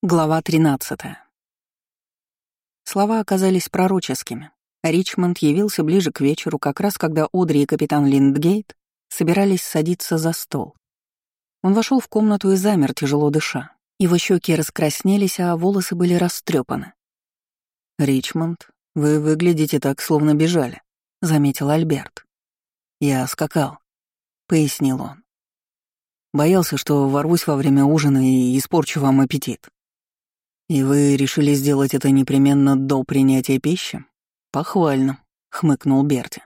Глава 13. Слова оказались пророческими. Ричмонд явился ближе к вечеру, как раз когда Одри и капитан Линдгейт собирались садиться за стол. Он вошел в комнату и замер, тяжело дыша. Его щеки раскраснелись, а волосы были растрепаны. «Ричмонд, вы выглядите так, словно бежали», — заметил Альберт. «Я скакал», — пояснил он. «Боялся, что ворвусь во время ужина и испорчу вам аппетит». «И вы решили сделать это непременно до принятия пищи?» «Похвально», — хмыкнул Берти.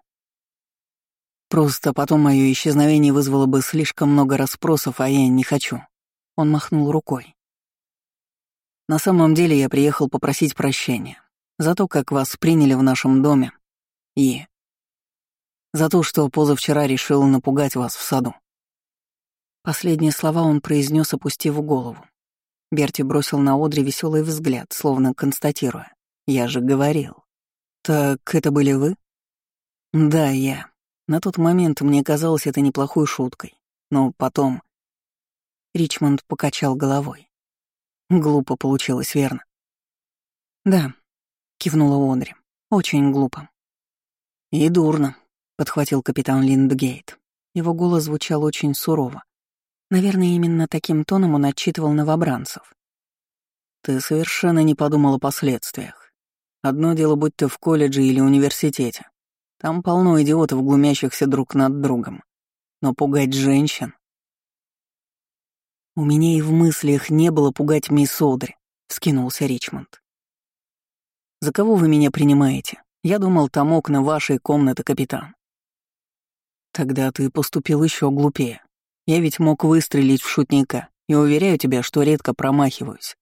«Просто потом мое исчезновение вызвало бы слишком много расспросов, а я не хочу». Он махнул рукой. «На самом деле я приехал попросить прощения за то, как вас приняли в нашем доме, и за то, что позавчера решил напугать вас в саду». Последние слова он произнес, опустив голову. Берти бросил на Одри веселый взгляд, словно констатируя. «Я же говорил». «Так это были вы?» «Да, я. На тот момент мне казалось это неплохой шуткой. Но потом...» Ричмонд покачал головой. «Глупо получилось, верно?» «Да», — кивнула Одри. «Очень глупо». «И дурно», — подхватил капитан Линдгейт. Его голос звучал очень сурово. Наверное, именно таким тоном он отчитывал новобранцев. «Ты совершенно не подумал о последствиях. Одно дело, будь ты в колледже или университете. Там полно идиотов, глумящихся друг над другом. Но пугать женщин... «У меня и в мыслях не было пугать мисс Одри», — вскинулся Ричмонд. «За кого вы меня принимаете? Я думал, там окна вашей комнаты, капитан». «Тогда ты поступил еще глупее», я ведь мог выстрелить в шутника, и уверяю тебя, что редко промахиваюсь».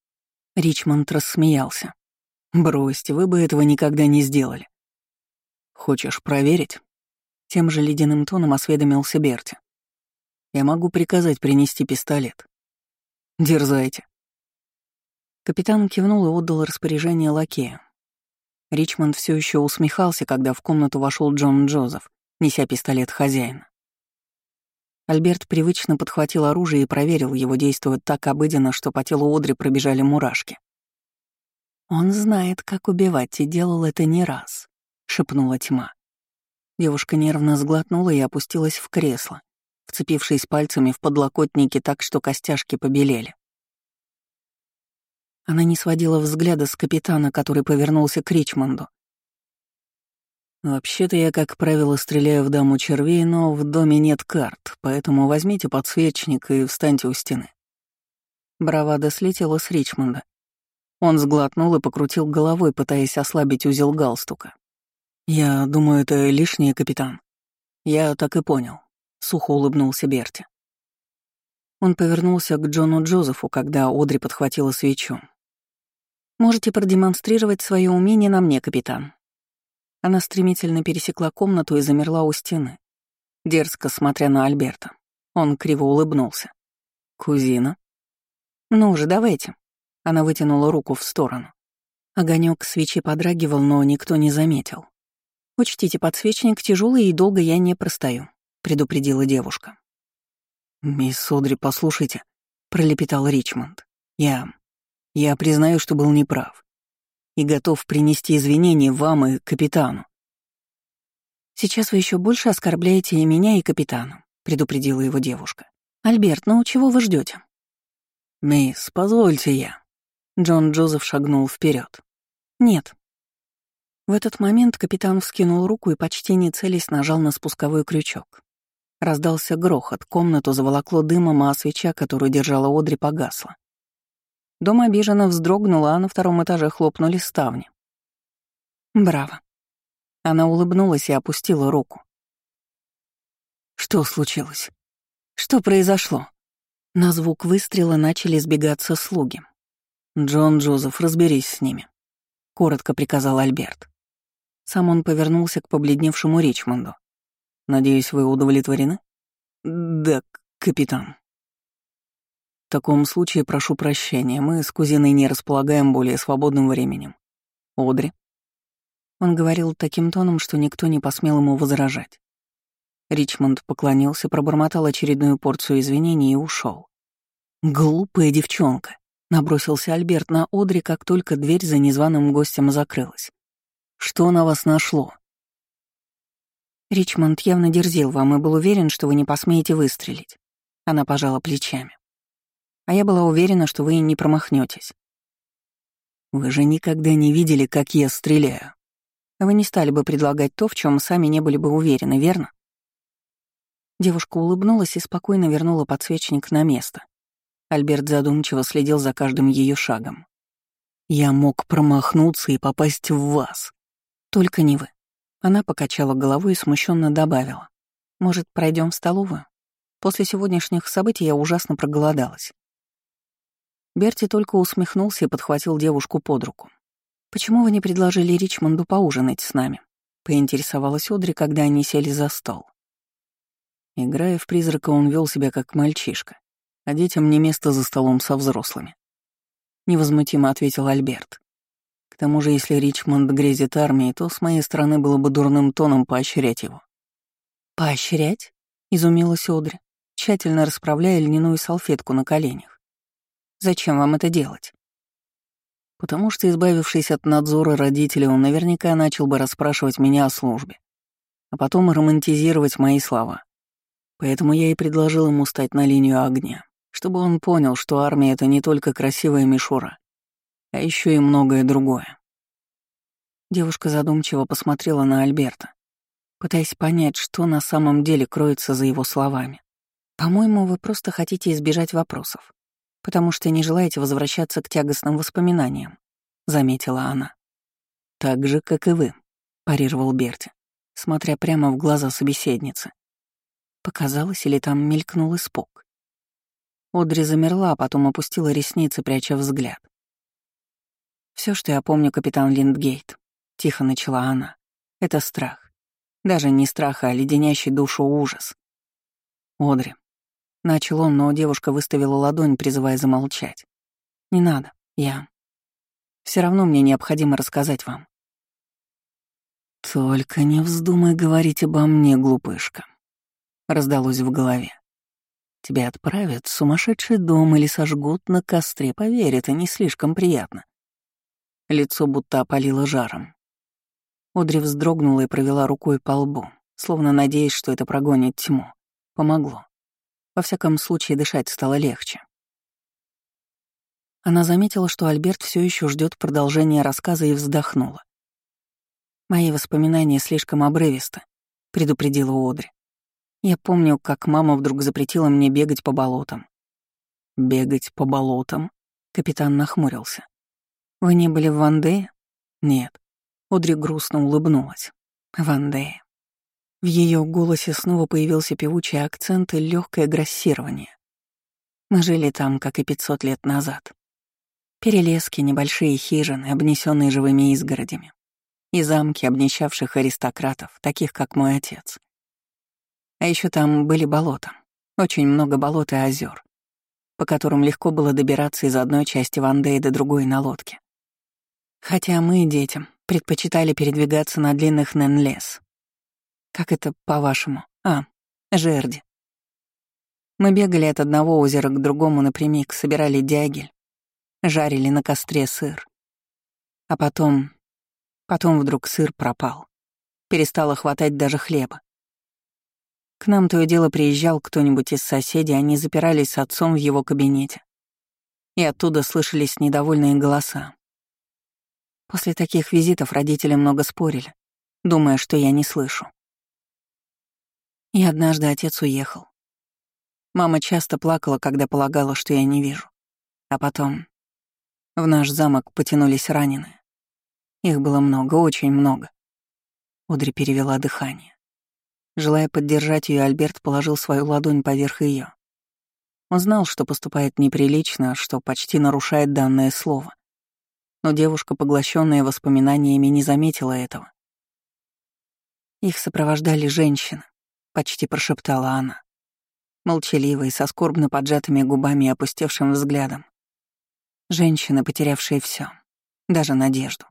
Ричмонд рассмеялся. «Бросьте, вы бы этого никогда не сделали». «Хочешь проверить?» Тем же ледяным тоном осведомился Берти. «Я могу приказать принести пистолет». «Дерзайте». Капитан кивнул и отдал распоряжение лакея. Ричмонд все еще усмехался, когда в комнату вошел Джон Джозеф, неся пистолет хозяина. Альберт привычно подхватил оружие и проверил, его действует так обыденно, что по телу Одри пробежали мурашки. «Он знает, как убивать, и делал это не раз», — шепнула тьма. Девушка нервно сглотнула и опустилась в кресло, вцепившись пальцами в подлокотники так, что костяшки побелели. Она не сводила взгляда с капитана, который повернулся к Ричмонду. «Вообще-то я, как правило, стреляю в даму червей, но в доме нет карт, поэтому возьмите подсвечник и встаньте у стены». Бравада слетела с Ричмонда. Он сглотнул и покрутил головой, пытаясь ослабить узел галстука. «Я думаю, это лишнее, капитан». «Я так и понял», — сухо улыбнулся Берти. Он повернулся к Джону Джозефу, когда Одри подхватила свечу. «Можете продемонстрировать свое умение на мне, капитан», она стремительно пересекла комнату и замерла у стены, дерзко смотря на Альберта. Он криво улыбнулся. «Кузина?» «Ну же, давайте». Она вытянула руку в сторону. Огонек свечи подрагивал, но никто не заметил. «Учтите, подсвечник тяжелый и долго я не простою», — предупредила девушка. «Мисс Содри, послушайте», — пролепетал Ричмонд. «Я... я признаю, что был неправ и готов принести извинения вам и капитану. «Сейчас вы еще больше оскорбляете и меня, и капитана», — предупредила его девушка. «Альберт, ну чего вы ждете? «Мисс, позвольте я». Джон Джозеф шагнул вперед. «Нет». В этот момент капитан вскинул руку и почти не целясь нажал на спусковой крючок. Раздался грохот, комнату заволокло дымом, а свеча, которую держала Одри, погасла. Дом обиженно вздрогнул, а на втором этаже хлопнули ставни. «Браво». Она улыбнулась и опустила руку. «Что случилось? Что произошло?» На звук выстрела начали сбегаться слуги. «Джон Джозеф, разберись с ними», — коротко приказал Альберт. Сам он повернулся к побледневшему Ричмонду. «Надеюсь, вы удовлетворены?» «Да, капитан», в таком случае прошу прощения, мы с кузиной не располагаем более свободным временем. Одри. Он говорил таким тоном, что никто не посмел ему возражать. Ричмонд поклонился, пробормотал очередную порцию извинений и ушел. Глупая девчонка. Набросился Альберт на Одри, как только дверь за незваным гостем закрылась. «Что на вас нашло?» Ричмонд явно дерзил вам и был уверен, что вы не посмеете выстрелить. Она пожала плечами. А я была уверена, что вы не промахнетесь. Вы же никогда не видели, как я стреляю. Вы не стали бы предлагать то, в чем сами не были бы уверены, верно? Девушка улыбнулась и спокойно вернула подсвечник на место. Альберт задумчиво следил за каждым ее шагом. «Я мог промахнуться и попасть в вас». «Только не вы». Она покачала головой и смущенно добавила. «Может, пройдем в столовую? После сегодняшних событий я ужасно проголодалась». Берти только усмехнулся и подхватил девушку под руку. «Почему вы не предложили Ричмонду поужинать с нами?» — поинтересовалась Одри, когда они сели за стол. Играя в призрака, он вел себя как мальчишка а детям не место за столом со взрослыми. Невозмутимо ответил Альберт. К тому же, если Ричмонд грезит армией, то с моей стороны было бы дурным тоном поощрять его. «Поощрять?» — изумилась Одри, тщательно расправляя льняную салфетку на коленях. «Зачем вам это делать?» Потому что, избавившись от надзора родителей, он наверняка начал бы расспрашивать меня о службе, а потом романтизировать мои слова. Поэтому я и предложил ему стать на линию огня чтобы он понял, что армия — это не только красивая мишура, а еще и многое другое. Девушка задумчиво посмотрела на Альберта, пытаясь понять, что на самом деле кроется за его словами. «По-моему, вы просто хотите избежать вопросов, потому что не желаете возвращаться к тягостным воспоминаниям», — заметила она. «Так же, как и вы», — парировал Берти, смотря прямо в глаза собеседницы. Показалось, или там мелькнул испуг. Одри замерла, а потом опустила ресницы, пряча взгляд. Все, что я помню, капитан Линдгейт», — тихо начала она, — «это страх. Даже не страх, а леденящий душу ужас». «Одри». Начал он, но девушка выставила ладонь, призывая замолчать. «Не надо, я. Все равно мне необходимо рассказать вам». «Только не вздумай говорить обо мне, глупышка», — раздалось в голове. Тебя отправят в сумасшедший дом или сожгут на костре, поверь, это не слишком приятно. Лицо будто опалило жаром. Одри вздрогнула и провела рукой по лбу, словно надеясь, что это прогонит тьму. Помогло. Во всяком случае, дышать стало легче. Она заметила, что Альберт все еще ждет продолжения рассказа и вздохнула. «Мои воспоминания слишком обрывисты», — предупредила Одри. Я помню, как мама вдруг запретила мне бегать по болотам. «Бегать по болотам?» — капитан нахмурился. «Вы не были в Вандее?» «Нет». Одри грустно улыбнулась. «Вандее». В ее голосе снова появился певучий акцент и легкое грассирование. Мы жили там, как и 500 лет назад. Перелески, небольшие хижины, обнесенные живыми изгородями. И замки обнищавших аристократов, таких как мой отец. А еще там были болота. Очень много болот и озер, по которым легко было добираться из одной части Вандеи до другой на лодке. Хотя мы, детям, предпочитали передвигаться на длинных Ненлес. Как это по-вашему? А, жерди. Мы бегали от одного озера к другому напрямик, собирали дягель, жарили на костре сыр. А потом... Потом вдруг сыр пропал. Перестало хватать даже хлеба. К нам то и дело приезжал кто-нибудь из соседей, они запирались с отцом в его кабинете. И оттуда слышались недовольные голоса. После таких визитов родители много спорили, думая, что я не слышу. И однажды отец уехал. Мама часто плакала, когда полагала, что я не вижу. А потом в наш замок потянулись раненые. Их было много, очень много. Удри перевела дыхание. Желая поддержать ее, Альберт положил свою ладонь поверх ее. Он знал, что поступает неприлично, что почти нарушает данное слово. Но девушка, поглощенная воспоминаниями, не заметила этого. Их сопровождали женщины, почти прошептала она. Молчаливые, со скорбно поджатыми губами и опустевшим взглядом. Женщины, потерявшие все, даже надежду.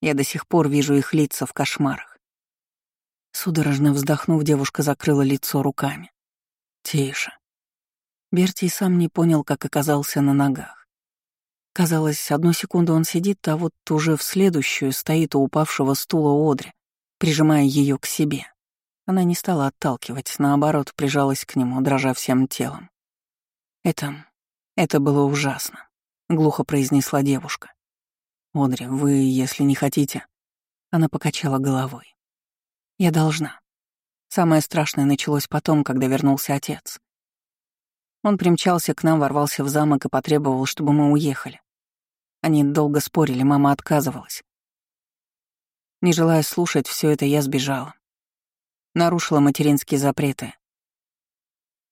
Я до сих пор вижу их лица в кошмарах. Судорожно вздохнув, девушка закрыла лицо руками. «Тише». Берти сам не понял, как оказался на ногах. Казалось, одну секунду он сидит, а вот уже в следующую стоит у упавшего стула Одри, прижимая ее к себе. Она не стала отталкивать, наоборот, прижалась к нему, дрожа всем телом. «Это... это было ужасно», — глухо произнесла девушка. «Одри, вы, если не хотите...» Она покачала головой. «Я должна. Самое страшное началось потом, когда вернулся отец. Он примчался к нам, ворвался в замок и потребовал, чтобы мы уехали. Они долго спорили, мама отказывалась. Не желая слушать все это, я сбежала. Нарушила материнские запреты.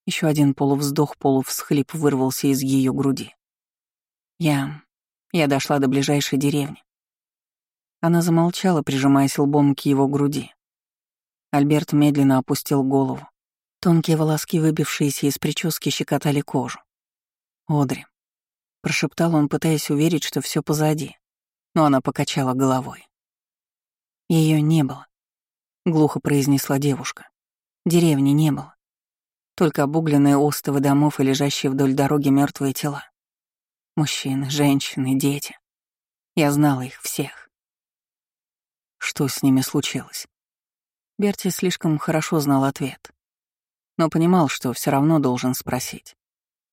Еще один полувздох, полувсхлип вырвался из ее груди. Я... я дошла до ближайшей деревни. Она замолчала, прижимаясь лбом к его груди. Альберт медленно опустил голову. Тонкие волоски, выбившиеся из прически, щекотали кожу. «Одри», — прошептал он, пытаясь уверить, что все позади, но она покачала головой. Ее не было, — глухо произнесла девушка. Деревни не было. Только обугленные остовы домов и лежащие вдоль дороги мертвые тела. Мужчины, женщины, дети. Я знала их всех. Что с ними случилось? Берти слишком хорошо знал ответ. Но понимал, что все равно должен спросить.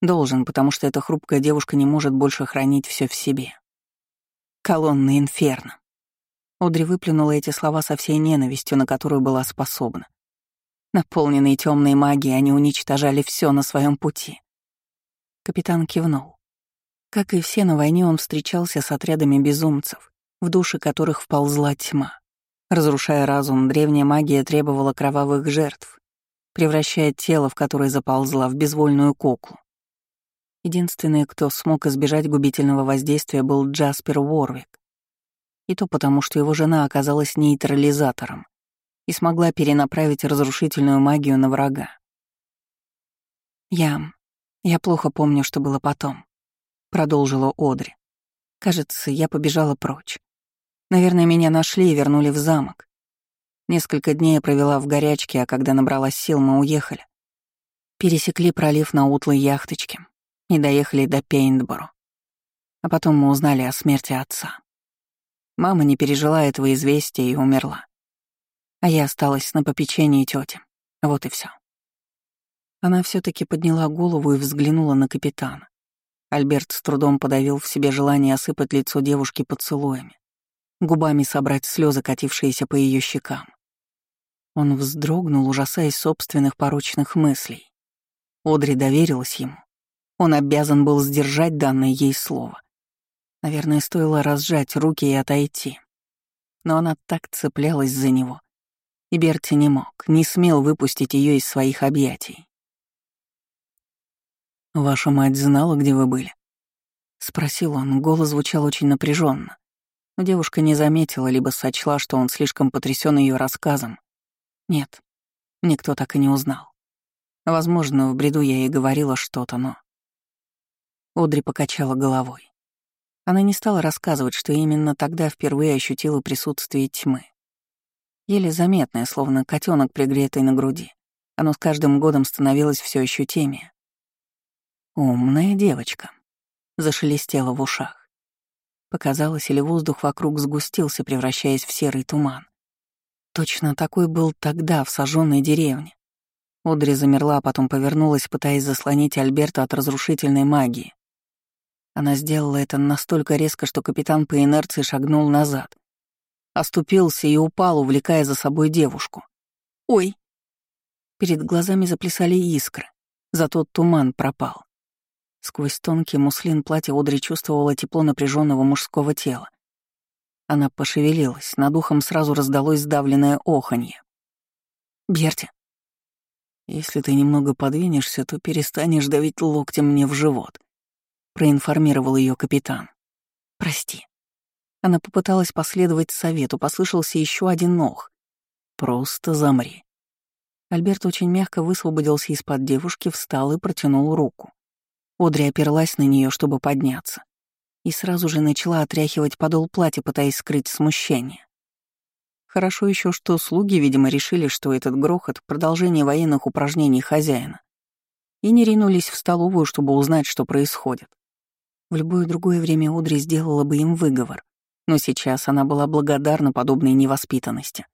Должен, потому что эта хрупкая девушка не может больше хранить все в себе. Колонна инферно. Одри выплюнула эти слова со всей ненавистью, на которую была способна. Наполненные темной магией, они уничтожали все на своем пути. Капитан кивнул. Как и все на войне, он встречался с отрядами безумцев, в души которых вползла тьма. Разрушая разум, древняя магия требовала кровавых жертв, превращая тело, в которое заползла, в безвольную куклу. Единственный, кто смог избежать губительного воздействия, был Джаспер Уорвик. И то потому, что его жена оказалась нейтрализатором и смогла перенаправить разрушительную магию на врага. «Я... я плохо помню, что было потом», — продолжила Одри. «Кажется, я побежала прочь. Наверное, меня нашли и вернули в замок. Несколько дней я провела в горячке, а когда набралась сил, мы уехали. Пересекли пролив на утлой яхточке и доехали до Пейнтборо. А потом мы узнали о смерти отца. Мама не пережила этого известия и умерла. А я осталась на попечении тети. Вот и все. Она все таки подняла голову и взглянула на капитана. Альберт с трудом подавил в себе желание осыпать лицо девушки поцелуями губами собрать слезы, катившиеся по ее щекам. Он вздрогнул, ужасаясь собственных порочных мыслей. Одри доверилась ему. Он обязан был сдержать данное ей слово. Наверное, стоило разжать руки и отойти. Но она так цеплялась за него. И Берти не мог, не смел выпустить ее из своих объятий. «Ваша мать знала, где вы были?» — спросил он, голос звучал очень напряженно. Но девушка не заметила, либо сочла, что он слишком потрясен ее рассказом. Нет, никто так и не узнал. Возможно, в бреду я ей говорила что-то, но... Одри покачала головой. Она не стала рассказывать, что именно тогда впервые ощутила присутствие тьмы. Еле заметное, словно котенок, пригретый на груди. Оно с каждым годом становилось все ощутимее. «Умная девочка», — зашелестела в ушах. Показалось, или воздух вокруг сгустился, превращаясь в серый туман. Точно такой был тогда, в сожженной деревне. Одри замерла, а потом повернулась, пытаясь заслонить Альберта от разрушительной магии. Она сделала это настолько резко, что капитан по инерции шагнул назад. Оступился и упал, увлекая за собой девушку. «Ой!» Перед глазами заплясали искры, зато туман пропал. Сквозь тонкий муслин платья Одри чувствовала тепло напряженного мужского тела. Она пошевелилась, над ухом сразу раздалось сдавленное оханье. «Берти». «Если ты немного подвинешься, то перестанешь давить локтем мне в живот», — проинформировал ее капитан. «Прости». Она попыталась последовать совету, послышался еще один ох. «Просто замри». Альберт очень мягко высвободился из-под девушки, встал и протянул руку. Одри оперлась на нее, чтобы подняться, и сразу же начала отряхивать подол платья, пытаясь скрыть смущение. Хорошо еще, что слуги, видимо, решили, что этот грохот — продолжение военных упражнений хозяина, и не ринулись в столовую, чтобы узнать, что происходит. В любое другое время Одри сделала бы им выговор, но сейчас она была благодарна подобной невоспитанности.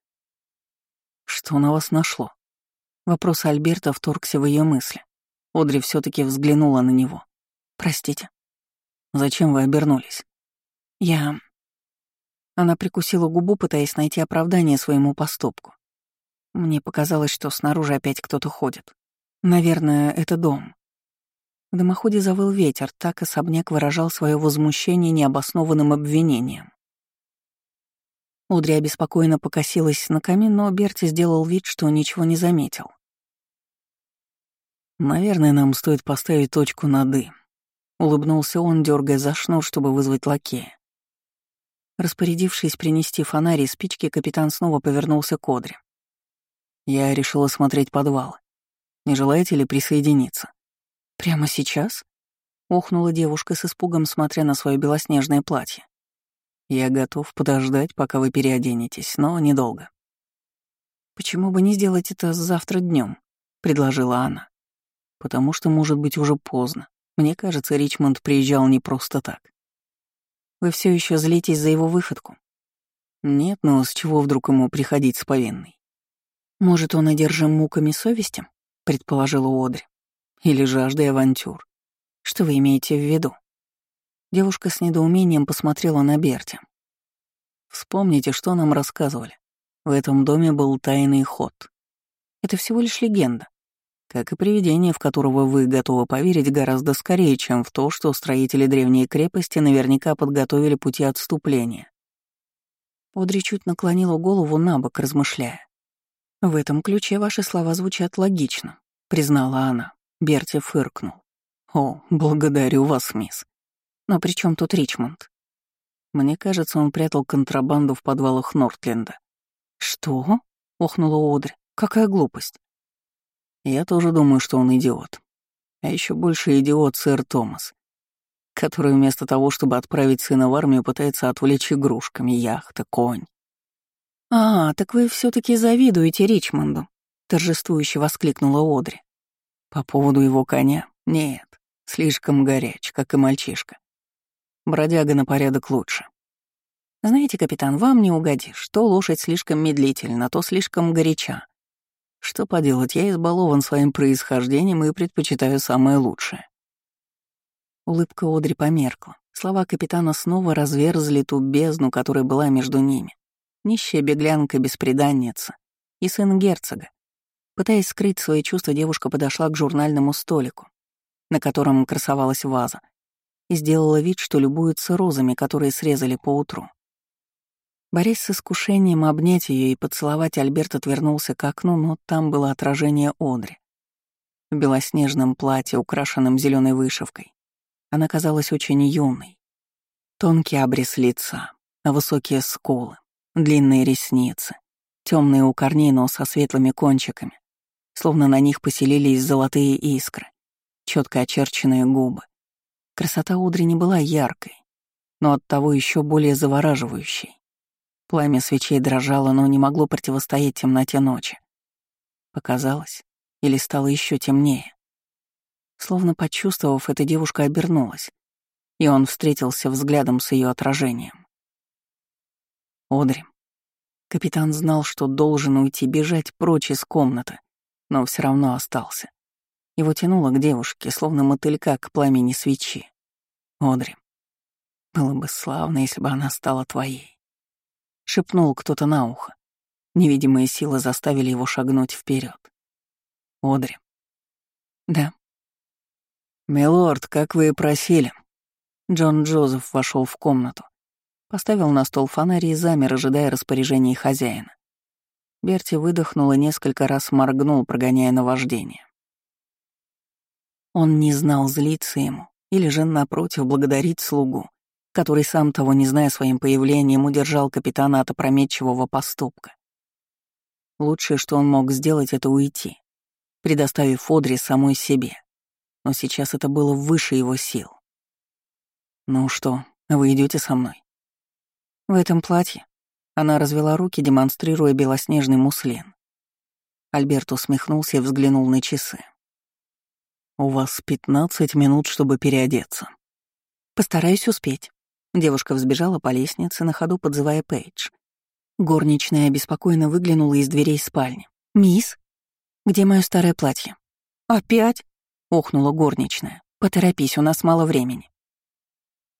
«Что на вас нашло?» Вопрос Альберта вторгся в ее мысли. Одри все таки взглянула на него. «Простите». «Зачем вы обернулись?» «Я...» Она прикусила губу, пытаясь найти оправдание своему поступку. Мне показалось, что снаружи опять кто-то ходит. Наверное, это дом. В дымоходе завыл ветер, так особняк выражал свое возмущение необоснованным обвинением. Удри обеспокоенно покосилась на камин, но Берти сделал вид, что ничего не заметил. «Наверное, нам стоит поставить точку над «и», — улыбнулся он, дергая за шнур, чтобы вызвать лакея. Распорядившись принести фонарь и спички, капитан снова повернулся к Одре. «Я решил осмотреть подвал. Не желаете ли присоединиться?» «Прямо сейчас?» — охнула девушка с испугом, смотря на свое белоснежное платье. «Я готов подождать, пока вы переоденетесь, но недолго». «Почему бы не сделать это завтра днем? предложила она. «Потому что, может быть, уже поздно. Мне кажется, Ричмонд приезжал не просто так. Вы все еще злитесь за его выходку? Нет, но с чего вдруг ему приходить с повинной? Может, он одержим муками совести? Предположила Одри. Или жаждой авантюр. Что вы имеете в виду? Девушка с недоумением посмотрела на Берти. Вспомните, что нам рассказывали. В этом доме был тайный ход. Это всего лишь легенда как и привидение, в которого вы готовы поверить гораздо скорее, чем в то, что строители древней крепости наверняка подготовили пути отступления. Одри чуть наклонила голову на бок, размышляя. «В этом ключе ваши слова звучат логично», — признала она. Берти фыркнул. «О, благодарю вас, мисс. Но при чем тут Ричмонд?» Мне кажется, он прятал контрабанду в подвалах Нортленда. «Что?» — охнула Одри. «Какая глупость!» Я тоже думаю, что он идиот. А еще больше идиот сэр Томас, который вместо того, чтобы отправить сына в армию, пытается отвлечь игрушками, яхта, конь. «А, так вы все таки завидуете Ричмонду», — торжествующе воскликнула Одри. «По поводу его коня? Нет, слишком горяч, как и мальчишка. Бродяга на порядок лучше». «Знаете, капитан, вам не угодишь. То лошадь слишком медлительна, то слишком горяча. Что поделать, я избалован своим происхождением и предпочитаю самое лучшее. Улыбка Одри померкла. Слова капитана снова разверзли ту бездну, которая была между ними. Нищая беглянка-беспреданница и сын герцога. Пытаясь скрыть свои чувства, девушка подошла к журнальному столику, на котором красовалась ваза, и сделала вид, что любуется розами, которые срезали поутру. Борясь с искушением обнять ее и поцеловать, Альберт отвернулся к окну, но там было отражение Одри. В белоснежном платье, украшенном зеленой вышивкой. Она казалась очень юной. Тонкий обрез лица, высокие скулы, длинные ресницы, темные у корней, но со светлыми кончиками, словно на них поселились золотые искры, четко очерченные губы. Красота Одри не была яркой, но оттого еще более завораживающей. Пламя свечей дрожало, но не могло противостоять темноте ночи. Показалось, или стало еще темнее. Словно почувствовав это, девушка обернулась, и он встретился взглядом с ее отражением. Одри. Капитан знал, что должен уйти, бежать прочь из комнаты, но все равно остался. Его тянуло к девушке, словно мотылька к пламени свечи. Одри. Было бы славно, если бы она стала твоей шепнул кто-то на ухо. Невидимые силы заставили его шагнуть вперед. Одри. Да. Милорд, как вы и просили. Джон Джозеф вошел в комнату. Поставил на стол фонарь и замер, ожидая распоряжений хозяина. Берти выдохнул и несколько раз моргнул, прогоняя наваждение. Он не знал, злиться ему или же, напротив, благодарить слугу который, сам того не зная своим появлением, удержал капитана от опрометчивого поступка. Лучшее, что он мог сделать, это уйти, предоставив Одри самой себе. Но сейчас это было выше его сил. «Ну что, вы идете со мной?» «В этом платье?» Она развела руки, демонстрируя белоснежный муслин. Альберт усмехнулся и взглянул на часы. «У вас пятнадцать минут, чтобы переодеться». Постараюсь успеть». Девушка взбежала по лестнице, на ходу подзывая Пейдж. Горничная обеспокоенно выглянула из дверей спальни. «Мисс, где мое старое платье?» «Опять?» — охнула горничная. «Поторопись, у нас мало времени».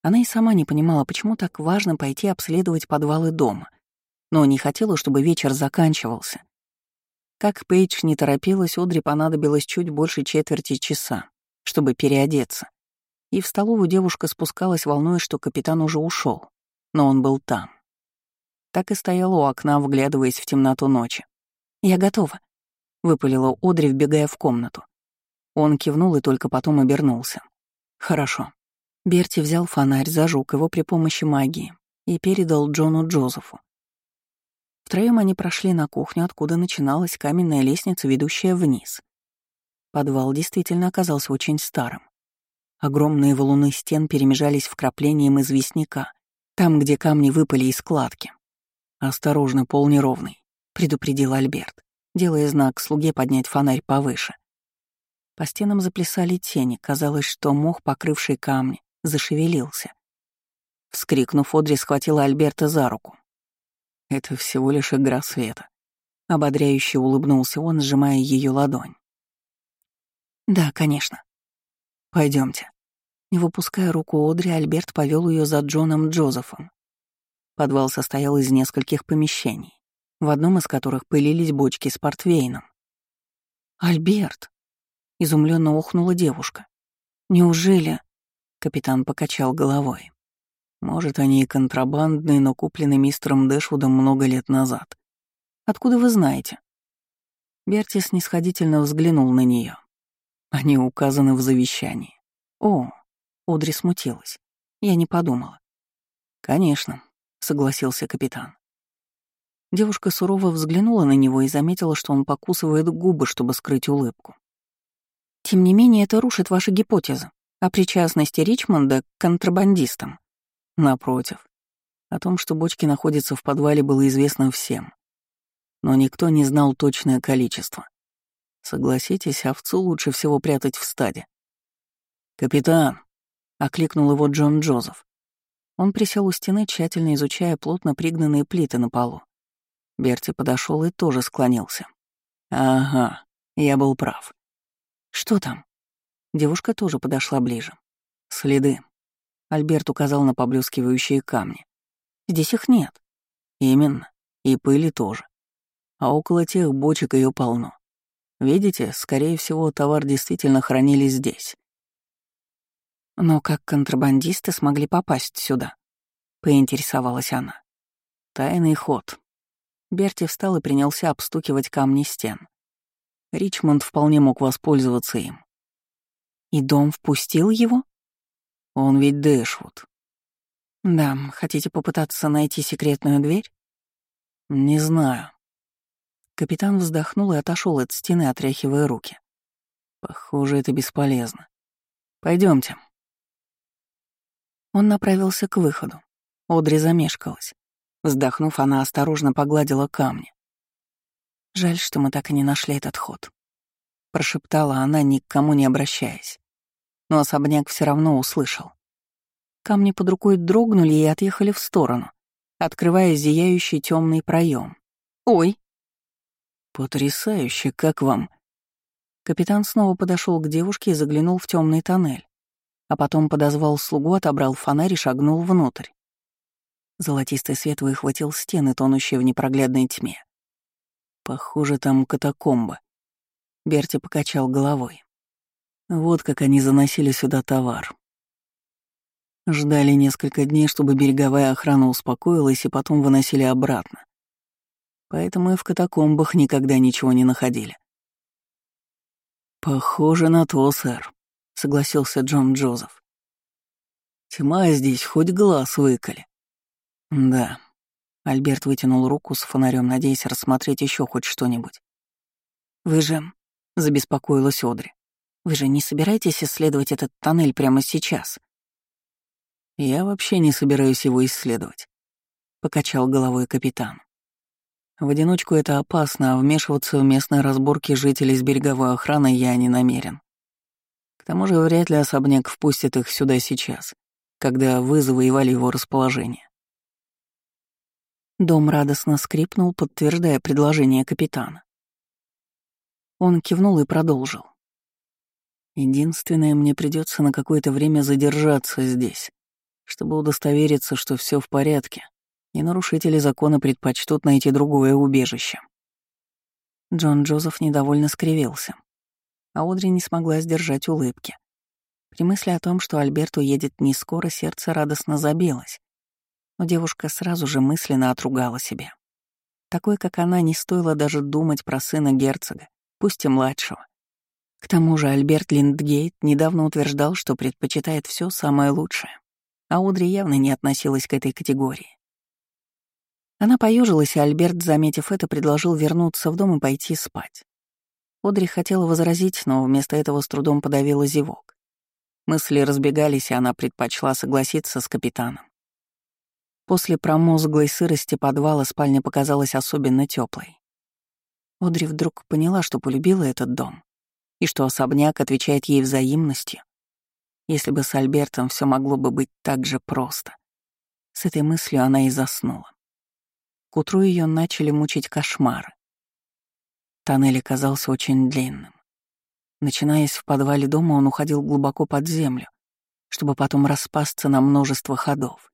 Она и сама не понимала, почему так важно пойти обследовать подвалы дома, но не хотела, чтобы вечер заканчивался. Как Пейдж не торопилась, Одри понадобилось чуть больше четверти часа, чтобы переодеться. И в столовую девушка спускалась, волнуясь, что капитан уже ушел, но он был там. Так и стояла у окна, вглядываясь в темноту ночи. «Я готова», — выпалила Одри, вбегая в комнату. Он кивнул и только потом обернулся. «Хорошо». Берти взял фонарь, зажег его при помощи магии и передал Джону Джозефу. Втроем они прошли на кухню, откуда начиналась каменная лестница, ведущая вниз. Подвал действительно оказался очень старым. Огромные валуны стен перемежались вкраплением известняка, там, где камни выпали из складки. «Осторожно, пол неровный», — предупредил Альберт, делая знак слуге поднять фонарь повыше. По стенам заплясали тени, казалось, что мох, покрывший камни, зашевелился. Вскрикнув, Одри схватила Альберта за руку. «Это всего лишь игра света», — ободряюще улыбнулся он, сжимая ее ладонь. «Да, конечно. Пойдемте. Не выпуская руку Одри, Альберт повел ее за Джоном Джозефом. Подвал состоял из нескольких помещений, в одном из которых пылились бочки с портвейном. «Альберт!» — изумленно охнула девушка. «Неужели...» Капитан покачал головой. Может, они и контрабандные, но куплены мистером Дэшвудом много лет назад. Откуда вы знаете? Берти снисходительно взглянул на нее. Они указаны в завещании. О, Одри смутилась. Я не подумала. Конечно, согласился капитан. Девушка сурово взглянула на него и заметила, что он покусывает губы, чтобы скрыть улыбку. Тем не менее, это рушит ваши гипотезы о причастности Ричмонда к контрабандистам. Напротив, о том, что бочки находятся в подвале, было известно всем. Но никто не знал точное количество. Согласитесь, овцу лучше всего прятать в стаде. «Капитан!» — окликнул его Джон Джозеф. Он присел у стены, тщательно изучая плотно пригнанные плиты на полу. Берти подошел и тоже склонился. «Ага, я был прав». «Что там?» Девушка тоже подошла ближе. «Следы». Альберт указал на поблескивающие камни. «Здесь их нет». «Именно. И пыли тоже. А около тех бочек ее полно. Видите, скорее всего, товар действительно хранили здесь». «Но как контрабандисты смогли попасть сюда?» — поинтересовалась она. «Тайный ход». Берти встал и принялся обстукивать камни стен. Ричмонд вполне мог воспользоваться им. И дом впустил его? Он ведь Дэшвуд. Да, хотите попытаться найти секретную дверь? Не знаю. Капитан вздохнул и отошел от стены, отряхивая руки. Похоже, это бесполезно. Пойдемте. Он направился к выходу. Одри замешкалась. Вздохнув, она осторожно погладила камни. «Жаль, что мы так и не нашли этот ход», — прошептала она, ни к кому не обращаясь но особняк все равно услышал. Камни под рукой дрогнули и отъехали в сторону, открывая зияющий темный проем. «Ой!» «Потрясающе, как вам?» Капитан снова подошел к девушке и заглянул в темный тоннель, а потом подозвал слугу, отобрал фонарь и шагнул внутрь. Золотистый свет выхватил стены, тонущие в непроглядной тьме. Похоже, там катакомба. Берти покачал головой. Вот как они заносили сюда товар. Ждали несколько дней, чтобы береговая охрана успокоилась, и потом выносили обратно. Поэтому и в катакомбах никогда ничего не находили. «Похоже на то, сэр», — согласился Джон Джозеф. «Тьма здесь, хоть глаз выколи». «Да». Альберт вытянул руку с фонарем, надеясь рассмотреть еще хоть что-нибудь. «Вы же...» — забеспокоилась Одри. Вы же не собираетесь исследовать этот тоннель прямо сейчас? Я вообще не собираюсь его исследовать, покачал головой капитан. В одиночку это опасно, а вмешиваться в местные разборки жителей с береговой охраной я не намерен. К тому же вряд ли особняк впустит их сюда сейчас. когда вы завоевали его расположение. Дом радостно скрипнул, подтверждая предложение капитана. Он кивнул и продолжил. Единственное, мне придется на какое-то время задержаться здесь, чтобы удостовериться, что все в порядке, и нарушители закона предпочтут найти другое убежище. Джон Джозеф недовольно скривился, а Одри не смогла сдержать улыбки. При мысли о том, что Альберт уедет не скоро, сердце радостно забилось, но девушка сразу же мысленно отругала себя. Такой, как она, не стоило даже думать про сына герцога, пусть и младшего. К тому же Альберт Линдгейт недавно утверждал, что предпочитает все самое лучшее, а Одри явно не относилась к этой категории. Она поежилась, и Альберт, заметив это, предложил вернуться в дом и пойти спать. Одри хотела возразить, но вместо этого с трудом подавила зевок. Мысли разбегались, и она предпочла согласиться с капитаном. После промозглой сырости подвала спальня показалась особенно теплой. Одри вдруг поняла, что полюбила этот дом, и что особняк отвечает ей взаимностью. Если бы с Альбертом все могло бы быть так же просто. С этой мыслью она и заснула. К утру ее начали мучить кошмары. Тоннель оказался очень длинным. Начинаясь в подвале дома, он уходил глубоко под землю, чтобы потом распасться на множество ходов.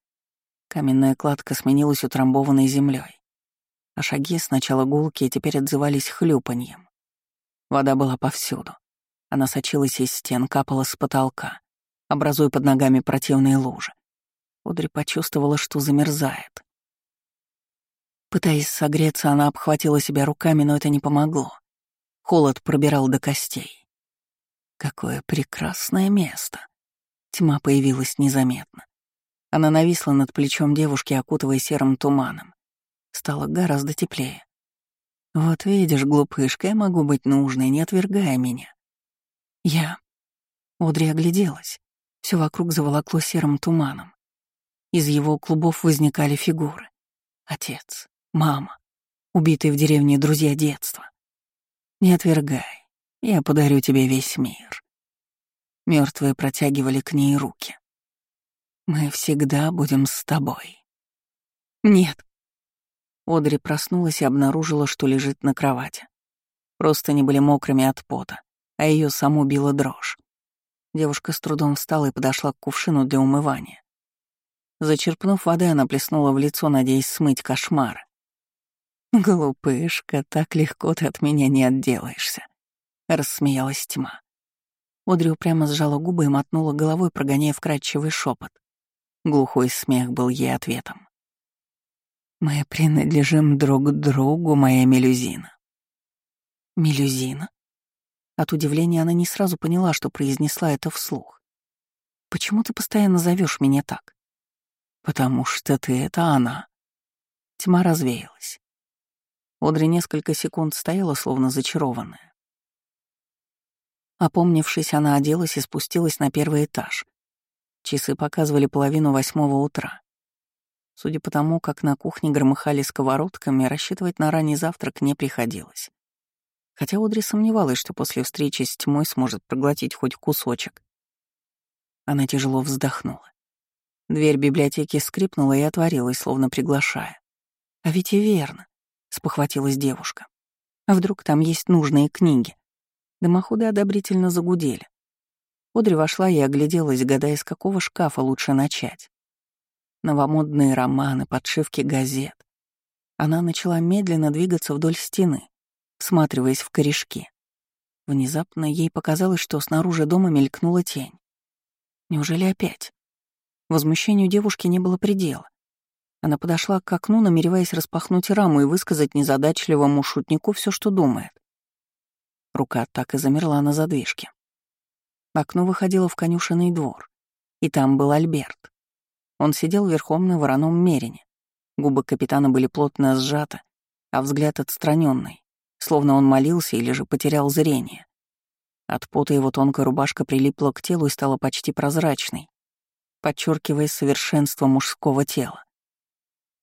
Каменная кладка сменилась утрамбованной землей, а шаги сначала гулки, теперь отзывались хлюпаньем. Вода была повсюду. Она сочилась из стен, капала с потолка, образуя под ногами противные лужи. Одри почувствовала, что замерзает. Пытаясь согреться, она обхватила себя руками, но это не помогло. Холод пробирал до костей. Какое прекрасное место. Тьма появилась незаметно. Она нависла над плечом девушки, окутывая серым туманом. Стало гораздо теплее. Вот видишь, глупышка, я могу быть нужной, не отвергая меня. Я... Одри огляделась. Все вокруг заволокло серым туманом. Из его клубов возникали фигуры. Отец, мама, убитые в деревне друзья детства. Не отвергай. Я подарю тебе весь мир. Мертвые протягивали к ней руки. Мы всегда будем с тобой. Нет. Одри проснулась и обнаружила, что лежит на кровати. Просто не были мокрыми от пота, а ее саму била дрожь. Девушка с трудом встала и подошла к кувшину для умывания. Зачерпнув воды, она плеснула в лицо, надеясь смыть кошмары. «Глупышка, так легко ты от меня не отделаешься», — рассмеялась тьма. Одри упрямо сжала губы и мотнула головой, прогоняя вкрадчивый шепот. Глухой смех был ей ответом. «Мы принадлежим друг другу, моя мелюзина». «Мелюзина?» От удивления она не сразу поняла, что произнесла это вслух. «Почему ты постоянно зовешь меня так?» «Потому что ты — это она». Тьма развеялась. Одри несколько секунд стояла, словно зачарованная. Опомнившись, она оделась и спустилась на первый этаж. Часы показывали половину восьмого утра. Судя по тому, как на кухне громыхали сковородками, рассчитывать на ранний завтрак не приходилось. Хотя Одри сомневалась, что после встречи с тьмой сможет проглотить хоть кусочек. Она тяжело вздохнула. Дверь библиотеки скрипнула и отворилась, словно приглашая. «А ведь и верно», — спохватилась девушка. «А вдруг там есть нужные книги?» Дымоходы одобрительно загудели. Одри вошла и огляделась, гадая, с какого шкафа лучше начать. Новомодные романы, подшивки газет. Она начала медленно двигаться вдоль стены, всматриваясь в корешки. Внезапно ей показалось, что снаружи дома мелькнула тень. Неужели опять? Возмущению девушки не было предела. Она подошла к окну, намереваясь распахнуть раму и высказать незадачливому шутнику все, что думает. Рука так и замерла на задвижке. Окно выходило в конюшенный двор, и там был Альберт. Он сидел верхом на вороном мерине. Губы капитана были плотно сжаты, а взгляд отстраненный, словно он молился или же потерял зрение. От пота его тонкая рубашка прилипла к телу и стала почти прозрачной, подчеркивая совершенство мужского тела.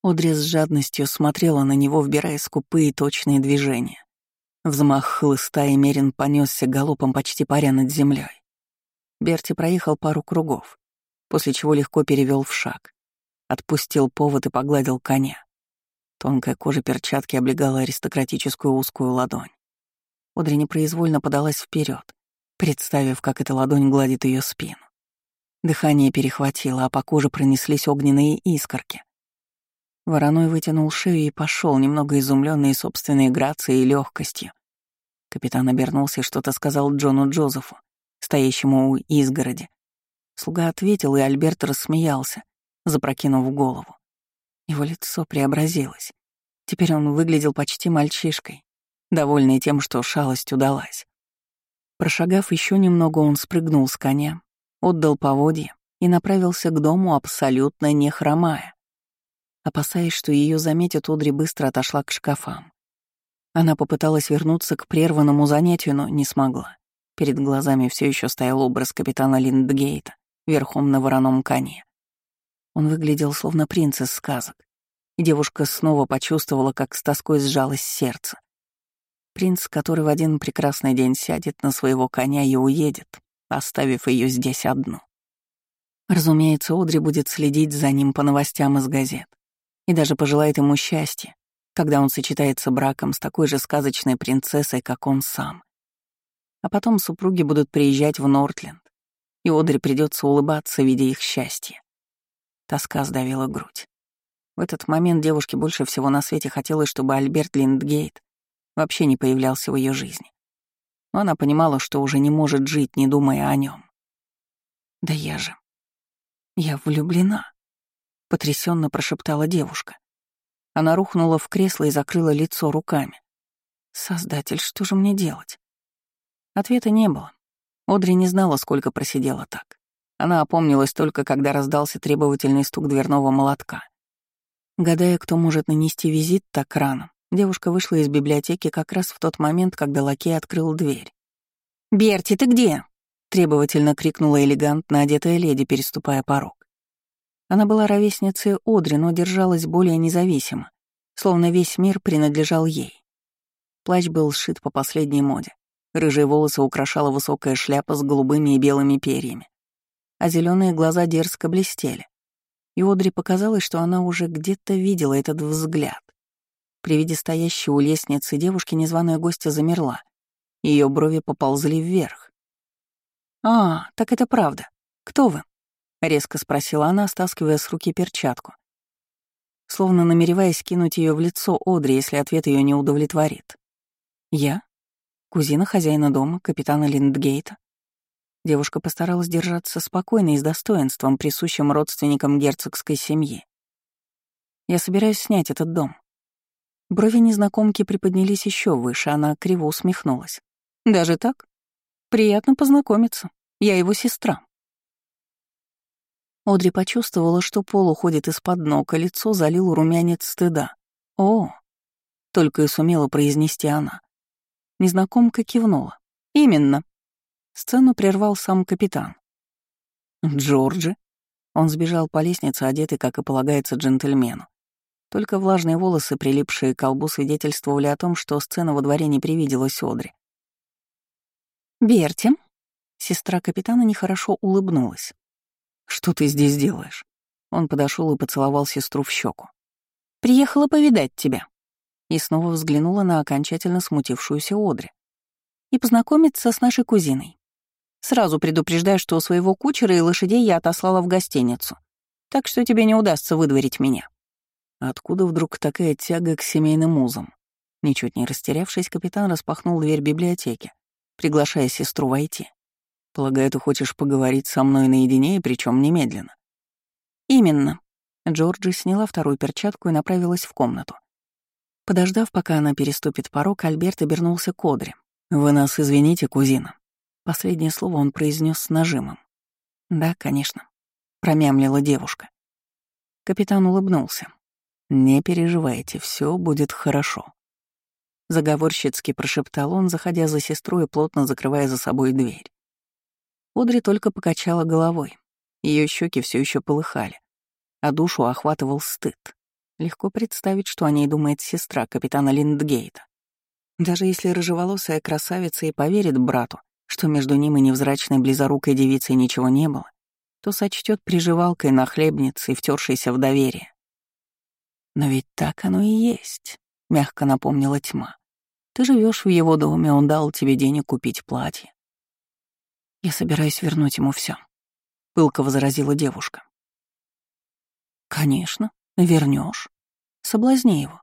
Одри с жадностью смотрела на него, вбирая скупые точные движения. Взмах хлыста и Мерин понесся галопом почти паря над землей. Берти проехал пару кругов, после чего легко перевел в шаг. Отпустил повод и погладил коня. Тонкая кожа перчатки облегала аристократическую узкую ладонь. Одри непроизвольно подалась вперед, представив, как эта ладонь гладит ее спину. Дыхание перехватило, а по коже пронеслись огненные искорки. Вороной вытянул шею и пошел, немного изумленный собственной грацией и легкостью. Капитан обернулся и что-то сказал Джону Джозефу, стоящему у изгороди. Слуга ответил, и Альберт рассмеялся, запрокинув голову. Его лицо преобразилось. Теперь он выглядел почти мальчишкой, довольный тем, что шалость удалась. Прошагав еще немного, он спрыгнул с коня, отдал поводья и направился к дому, абсолютно не хромая. Опасаясь, что ее заметят, Одри быстро отошла к шкафам. Она попыталась вернуться к прерванному занятию, но не смогла. Перед глазами все еще стоял образ капитана Линдгейта, верхом на вороном коне. Он выглядел словно принц из сказок, и девушка снова почувствовала, как с тоской сжалось сердце. Принц, который в один прекрасный день сядет на своего коня и уедет, оставив ее здесь одну. Разумеется, Одри будет следить за ним по новостям из газет и даже пожелает ему счастья, когда он сочетается браком с такой же сказочной принцессой, как он сам. А потом супруги будут приезжать в Нортленд, и Одри придется улыбаться, видя их счастье. Тоска сдавила грудь. В этот момент девушке больше всего на свете хотелось, чтобы Альберт Линдгейт вообще не появлялся в ее жизни. Но она понимала, что уже не может жить, не думая о нем. «Да я же... Я влюблена», — потрясенно прошептала девушка. Она рухнула в кресло и закрыла лицо руками. «Создатель, что же мне делать?» Ответа не было. Одри не знала, сколько просидела так. Она опомнилась только, когда раздался требовательный стук дверного молотка. Гадая, кто может нанести визит так рано, Девушка вышла из библиотеки как раз в тот момент, когда лакей открыл дверь. «Берти, ты где?» — требовательно крикнула элегантно одетая леди, переступая порог. Она была ровесницей Одри, но держалась более независимо, словно весь мир принадлежал ей. Плащ был сшит по последней моде. Рыжие волосы украшала высокая шляпа с голубыми и белыми перьями, а зеленые глаза дерзко блестели. И Одри показалось, что она уже где-то видела этот взгляд. При виде стоящей у лестницы девушки незваная гостья замерла. Ее брови поползли вверх. «А, так это правда. Кто вы?» — резко спросила она, стаскивая с руки перчатку. Словно намереваясь кинуть ее в лицо Одри, если ответ ее не удовлетворит. «Я? Кузина хозяина дома, капитана Линдгейта?» Девушка постаралась держаться спокойно и с достоинством, присущим родственникам герцогской семьи. «Я собираюсь снять этот дом. Брови незнакомки приподнялись еще выше, она криво усмехнулась. «Даже так? Приятно познакомиться. Я его сестра». Одри почувствовала, что пол уходит из-под ног, а лицо залил румянец стыда. «О!» — только и сумела произнести она. Незнакомка кивнула. «Именно». Сцену прервал сам капитан. «Джорджи?» Он сбежал по лестнице, одетый, как и полагается, джентльмену. Только влажные волосы, прилипшие к колбу, свидетельствовали о том, что сцена во дворе не привиделась Одри. «Берти?» Сестра капитана нехорошо улыбнулась. «Что ты здесь делаешь?» Он подошел и поцеловал сестру в щеку. «Приехала повидать тебя». И снова взглянула на окончательно смутившуюся Одри. «И познакомиться с нашей кузиной. Сразу предупреждаю, что у своего кучера и лошадей я отослала в гостиницу, так что тебе не удастся выдворить меня». Откуда вдруг такая тяга к семейным узам? Ничуть не растерявшись, капитан распахнул дверь библиотеки, приглашая сестру войти. «Полагаю, ты хочешь поговорить со мной наедине, и причем немедленно». «Именно». Джорджи сняла вторую перчатку и направилась в комнату. Подождав, пока она переступит порог, Альберт обернулся к Одре. «Вы нас извините, кузина». Последнее слово он произнес с нажимом. «Да, конечно», — промямлила девушка. Капитан улыбнулся. «Не переживайте, все будет хорошо». Заговорщицки прошептал он, заходя за сестрой и плотно закрывая за собой дверь. Одри только покачала головой. Ее щеки все еще полыхали, а душу охватывал стыд. Легко представить, что о ней думает сестра капитана Линдгейта. Даже если рыжеволосая красавица и поверит брату, что между ним и невзрачной близорукой девицей ничего не было, то сочтет приживалкой на хлебнице и втершейся в доверие. Но ведь так оно и есть, мягко напомнила тьма. Ты живешь в его доме, он дал тебе денег купить платье. Я собираюсь вернуть ему все, пылко возразила девушка. Конечно, вернешь. Соблазни его.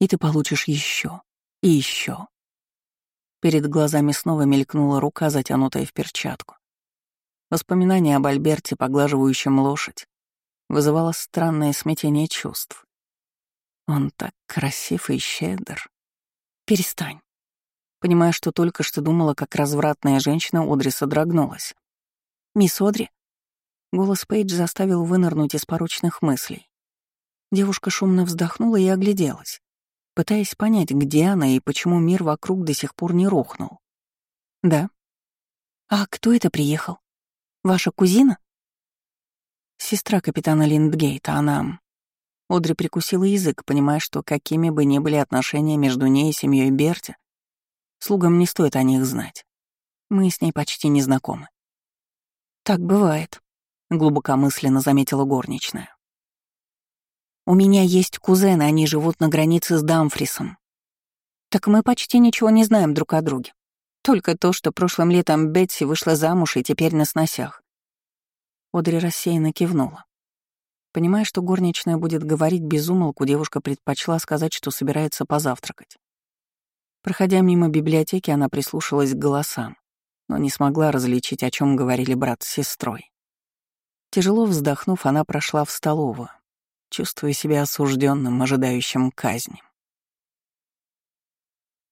И ты получишь еще и еще. Перед глазами снова мелькнула рука, затянутая в перчатку. Воспоминание об Альберте, поглаживающем лошадь, вызывало странное смятение чувств. Он так красив и щедр. Перестань. Понимая, что только что думала, как развратная женщина, Одри содрогнулась. «Мисс Одри?» Голос Пейдж заставил вынырнуть из порочных мыслей. Девушка шумно вздохнула и огляделась, пытаясь понять, где она и почему мир вокруг до сих пор не рухнул. «Да». «А кто это приехал? Ваша кузина?» «Сестра капитана Линдгейта, она...» Одри прикусила язык, понимая, что какими бы ни были отношения между ней и семьей Берти, слугам не стоит о них знать. Мы с ней почти не знакомы. «Так бывает», — глубокомысленно заметила горничная. «У меня есть кузены, они живут на границе с Дамфрисом. Так мы почти ничего не знаем друг о друге. Только то, что прошлым летом Бетси вышла замуж и теперь на сносях». Одри рассеянно кивнула. Понимая, что горничная будет говорить без умолку, девушка предпочла сказать, что собирается позавтракать. Проходя мимо библиотеки, она прислушалась к голосам, но не смогла различить, о чем говорили брат с сестрой. Тяжело вздохнув, она прошла в столовую, чувствуя себя осужденным, ожидающим казни.